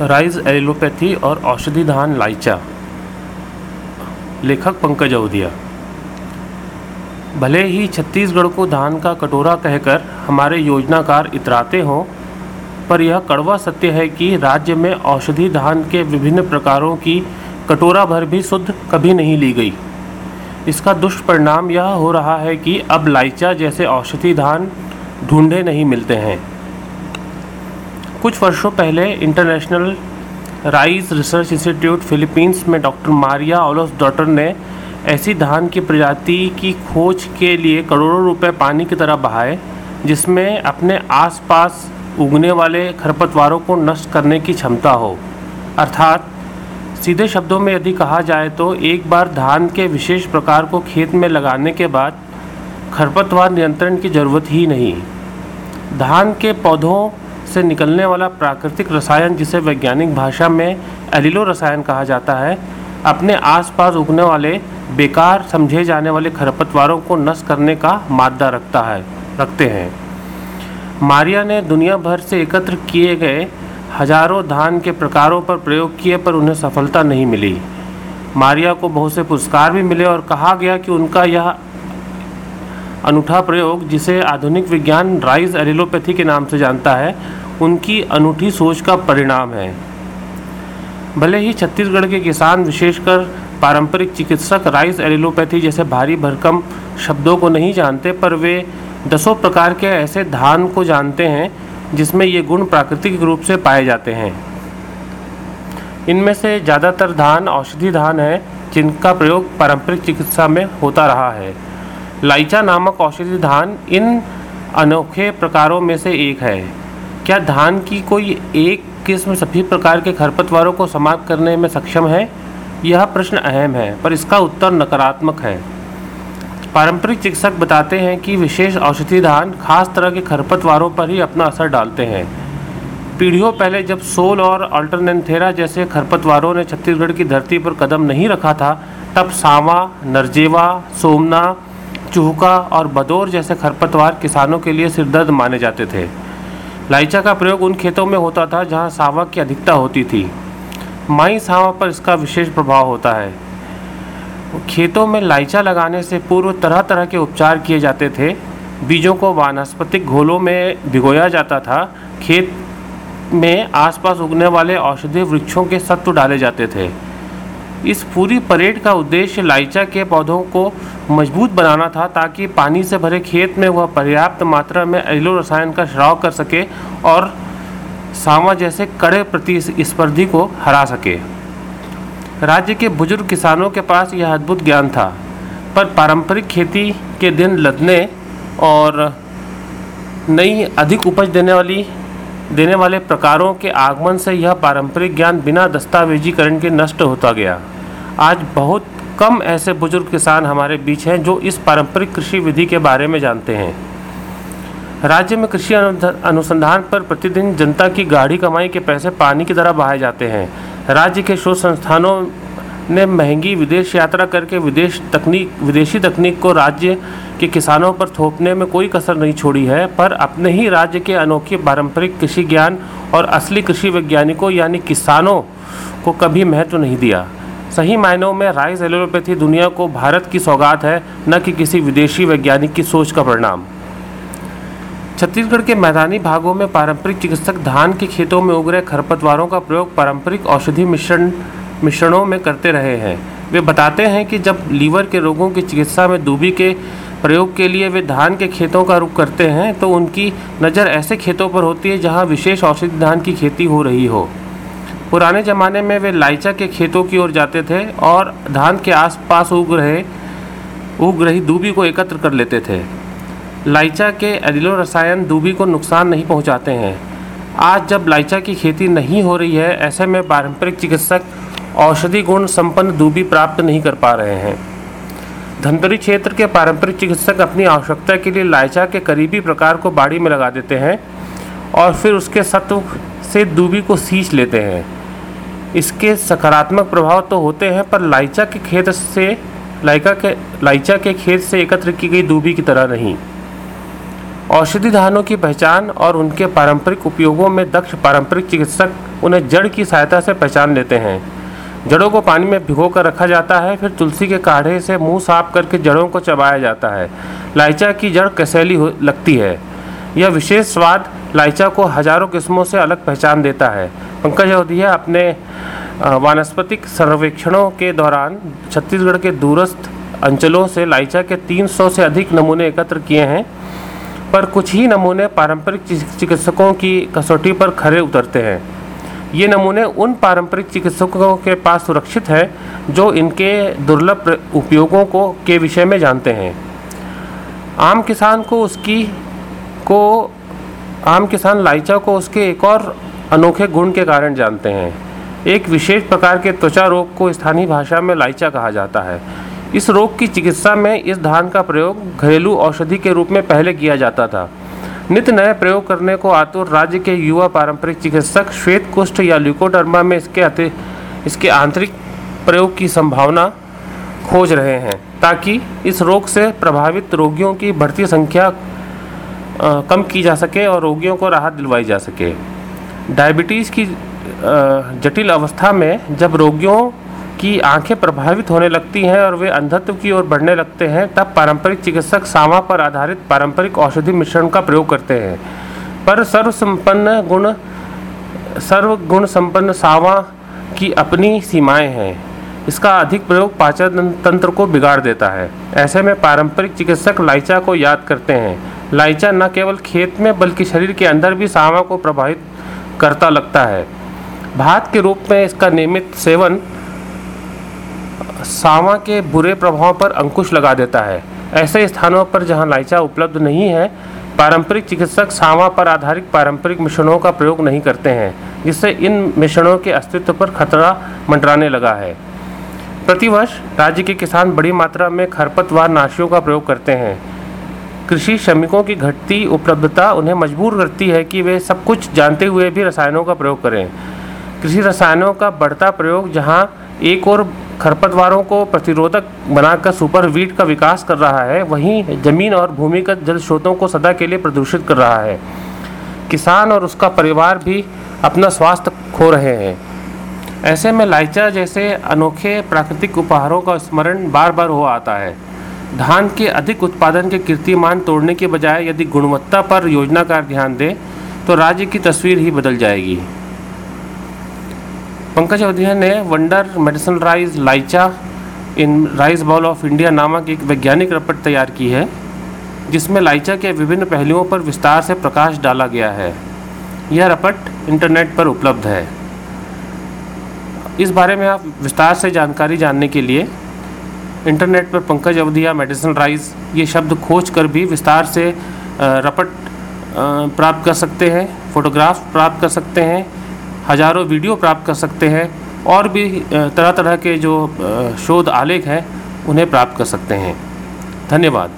Rise allopathy और औषधि धान लाइचा। लेखक पंकज अवधिया भले ही छत्तीसगढ़ को धान का कटोरा कहकर हमारे योजनाकार इतराते हों, पर यह कड़वा सत्य है कि राज्य में औषधि धान के विभिन्न प्रकारों की कटोरा भर भी शुद्ध कभी नहीं ली गई। इसका दुष्परिणाम यह हो रहा है कि अब लाइचा जैसे औषधि धान ढूंढे नहीं मिलते हैं। कुछ वर्षों पहले international rice research institute Philippines में डॉक्टर मारिया ओलोस डॉटर ने ऐसी धान की प्रजाति की खोज के लिए करोड़ों रुपए पानी की तरह बहाए, जिसमें अपने आसपास उगने वाले खरपतवारों को नष्ट करने की क्षमता हो। अर्थात, सीधे शब्दों में यदि कहा जाए तो एक बार धान के विशेष प्रकार को खेत में लगाने के बाद खरपतवार नियंत्रण की ज़रूरत ही नहीं। धान के पौधों से निकलने वाला प्राकृतिक रसायन, जिसे वैज्ञानिक भाषा में एलिलो रसायन कहा जाता है, अपने आसपास उगने वाले, बेकार समझे जाने वाले खरपतवारों को नष्ट करने का मादा रखता है, रखते हैं। मारिया ने दुनिया भर से एकत्र किए गए हज़ारों धान के प्रकारों पर प्रयोग किए, पर उन्हें सफलता नहीं मिली। मारिया को बहुत से पुरस्कार भी मिले और कहा गया कि उनका यह अनूठा प्रयोग, जिसे आधुनिक विज्ञान राइज एलिलोपैथी के नाम से जानता है उनकी अनूठी सोच का परिणाम है। भले ही छत्तीसगढ़ के किसान विशेषकर पारंपरिक चिकित्सक राइस एलिलोपैथी जैसे भारी भरकम शब्दों को नहीं जानते, पर वे दसों प्रकार के ऐसे धान को जानते हैं जिसमें ये गुण प्राकृतिक रूप से पाए जाते हैं। इनमें से ज़्यादातर धान औषधि धान है, जिनका प्रयोग पारंपरिक चिकित्सा में होता रहा है। लाइचा नामक औषधि धान इन अनोखे प्रकारों में से एक है। क्या धान की कोई एक किस्म सभी प्रकार के खरपतवारों को समाप्त करने में सक्षम है? यह प्रश्न अहम है, पर इसका उत्तर नकारात्मक है। पारंपरिक चिकित्सक बताते हैं कि विशेष औषधि धान खास तरह के खरपतवारों पर ही अपना असर डालते हैं। पीढ़ियों पहले जब सोल और अल्टरनेंथेरा जैसे खरपतवारों ने छत्तीसगढ़ की धरती पर कदम नहीं रखा था, तब सावा, नरजेवा, सोमना, चूहका और बदौर जैसे खरपतवार किसानों के लिए सिरदर्द माने जाते थे। लाइचा का प्रयोग उन खेतों में होता था जहाँ सावा की अधिकता होती थी। माई सावा पर इसका विशेष प्रभाव होता है। खेतों में लाइचा लगाने से पूर्व तरह तरह के उपचार किए जाते थे। बीजों को वानस्पतिक घोलों में भिगोया जाता था। खेत में आसपास उगने वाले औषधीय वृक्षों के सत्व डाले जाते थे। इस पूरी परेड का उद्देश्य लाइचा के पौधों को मज़बूत बनाना था ताकि पानी से भरे खेत में वह पर्याप्त मात्रा में एलो रसायन का श्राव कर सके और सामा जैसे कड़े प्रतिस्पर्धी को हरा सके। राज्य के बुज़ुर्ग किसानों के पास यह अद्भुत ज्ञान था, पर पारंपरिक खेती के दिन लदने और नई अधिक उपज देने वाली, देने वाले प्रकारों के आगमन से यह पारंपरिक ज्ञान बिना दस्तावेजीकरण के नष्ट होता गया। आज बहुत कम ऐसे बुज़ुर्ग किसान हमारे बीच हैं जो इस पारंपरिक कृषि विधि के बारे में जानते हैं। राज्य में कृषि अनुसंधान पर प्रतिदिन जनता की गाढ़ी कमाई के पैसे पानी की तरह बहाए जाते हैं। राज्य के शोध संस्थानों ने महँगी विदेश यात्रा करके विदेश तकनीक, विदेशी तकनीक को राज्य के किसानों पर थोपने में कोई कसर नहीं छोड़ी है, पर अपने ही राज्य के अनोखे पारंपरिक कृषि ज्ञान और असली कृषि वैज्ञानिकों यानी किसानों को कभी महत्व नहीं दिया। सही मायनों में राइस एलोपैथी दुनिया को भारत की सौगात है, न कि किसी विदेशी वैज्ञानिक की सोच का परिणाम। छत्तीसगढ़ के मैदानी भागों में पारंपरिक चिकित्सक धान के खेतों में उग रहे खरपतवारों का प्रयोग पारंपरिक औषधि मिश्रण, मिश्रणों में करते रहे हैं। वे बताते हैं कि जब लीवर के रोगों की चिकित्सा में दूबी के प्रयोग के लिए वे धान के खेतों का रुख करते हैं तो उनकी नज़र ऐसे खेतों पर होती है जहाँ विशेष औषधि धान की खेती हो रही हो। पुराने ज़माने में वे लाइचा के खेतों की ओर जाते थे और धान के आसपास उग रहे, उग रही दूबी को एकत्र कर लेते थे। लाइचा के एडिलो रसायन दूबी को नुकसान नहीं पहुंचाते हैं। आज जब लाइचा की खेती नहीं हो रही है, ऐसे में पारंपरिक चिकित्सक औषधि गुण संपन्न दूबी प्राप्त नहीं कर पा रहे हैं। धमतरी क्षेत्र के पारंपरिक चिकित्सक अपनी आवश्यकता के लिए लाइचा के करीबी प्रकार को बाड़ी में लगा देते हैं और फिर उसके सत्व से दूबी को सींच लेते हैं। इसके सकारात्मक प्रभाव तो होते हैं, पर लाइचा के खेत से, लाइका के, लाइचा के खेत से एकत्र की गई दूबी की तरह नहीं। औषधि धानों की पहचान और उनके पारंपरिक उपयोगों में दक्ष पारंपरिक चिकित्सक उन्हें जड़ की सहायता से पहचान लेते हैं। जड़ों को पानी में भिगो कर रखा जाता है, फिर तुलसी के काढ़े से मुँह साफ़ करके जड़ों को चबाया जाता है। लाइचा की जड़ कसैली लगती है। यह विशेष स्वाद लाइचा को हज़ारों किस्मों से अलग पहचान देता है। पंकज अवधिया अपने वानस्पतिक सर्वेक्षणों के दौरान छत्तीसगढ़ के दूरस्थ अंचलों से लाइचा के 300 से अधिक नमूने एकत्र किए हैं, पर कुछ ही नमूने पारंपरिक चिकित्सकों की कसौटी पर खरे उतरते हैं। ये नमूने उन पारंपरिक चिकित्सकों के पास सुरक्षित हैं, जो इनके दुर्लभ उपयोगों को, के विषय में जानते हैं। आम किसान को उसकी, को आम किसान लाइचा को उसके एक और अनोखे गुण के कारण जानते हैं। एक विशेष प्रकार के त्वचा रोग को स्थानीय भाषा में लाइचा कहा जाता है। इस रोग की चिकित्सा में इस धान का प्रयोग घरेलू औषधि के रूप में पहले किया जाता था। नित्य नए प्रयोग करने को आतुर राज्य के युवा पारंपरिक चिकित्सक श्वेत कुष्ठ या ल्यूकोडर्मा में इसके अति इसके आंतरिक प्रयोग की संभावना खोज रहे हैं, ताकि इस रोग से प्रभावित रोगियों की बढ़ती संख्या कम की जा सके और रोगियों को राहत दिलवाई जा सके। डायबिटीज़ की जटिल अवस्था में जब रोगियों की आँखें प्रभावित होने लगती हैं और वे अंधत्व की ओर बढ़ने लगते हैं, तब पारंपरिक चिकित्सक सावा पर आधारित पारंपरिक औषधि मिश्रण का प्रयोग करते हैं। पर सर्व संपन्न गुण सर्व गुण संपन्न सावा की अपनी सीमाएँ हैं। इसका अधिक प्रयोग पाचन तंत्र को बिगाड़ देता है। ऐसे में पारंपरिक चिकित्सक लाइचा को याद करते हैं। लाइचा न केवल खेत में, बल्कि शरीर के अंदर भी सावा को प्रभावित करता लगता है। भात के रूप में इसका नियमित सेवन सावा के बुरे प्रभाव पर अंकुश लगा देता है। ऐसे स्थानों पर जहाँ लाइचा उपलब्ध नहीं है, पारंपरिक चिकित्सक सावा पर आधारित पारंपरिक मिश्रणों का प्रयोग नहीं करते हैं, जिससे इन मिश्रणों के अस्तित्व पर खतरा मंडराने लगा है। प्रतिवर्ष राज्य के किसान बड़ी मात्रा में खरपतवार नाशियों का प्रयोग करते हैं। कृषि श्रमिकों की घटती उपलब्धता उन्हें मजबूर करती है कि वे सब कुछ जानते हुए भी रसायनों का प्रयोग करें। कृषि रसायनों का बढ़ता प्रयोग जहाँ एक और खरपतवारों को प्रतिरोधक बनाकर सुपर वीट का विकास कर रहा है, वहीं ज़मीन और भूमिगत जल स्रोतों को सदा के लिए प्रदूषित कर रहा है। किसान और उसका परिवार भी अपना स्वास्थ्य खो रहे हैं। ऐसे में लाइचा जैसे अनोखे प्राकृतिक उपहारों का स्मरण बार बार हो आता है। धान के अधिक उत्पादन के कीर्तिमान तोड़ने के बजाय यदि गुणवत्ता पर योजनाकार ध्यान दें तो राज्य की तस्वीर ही बदल जाएगी। पंकज अवधिया ने wonder medicine rice Laicha in rice bowl of India नामक एक वैज्ञानिक रपट तैयार की है, जिसमें लाइचा के विभिन्न पहलुओं पर विस्तार से प्रकाश डाला गया है। यह रपट इंटरनेट पर उपलब्ध है। इस बारे में आप विस्तार से जानकारी जानने के लिए इंटरनेट पर पंकज अवधिया, मेडिसिन राइज ये शब्द खोज कर भी विस्तार से रपट प्राप्त कर सकते हैं, फोटोग्राफ प्राप्त कर सकते हैं, हज़ारों वीडियो प्राप्त कर सकते हैं, और भी तरह तरह के जो शोध आलेख हैं, उन्हें प्राप्त कर सकते हैं। धन्यवाद।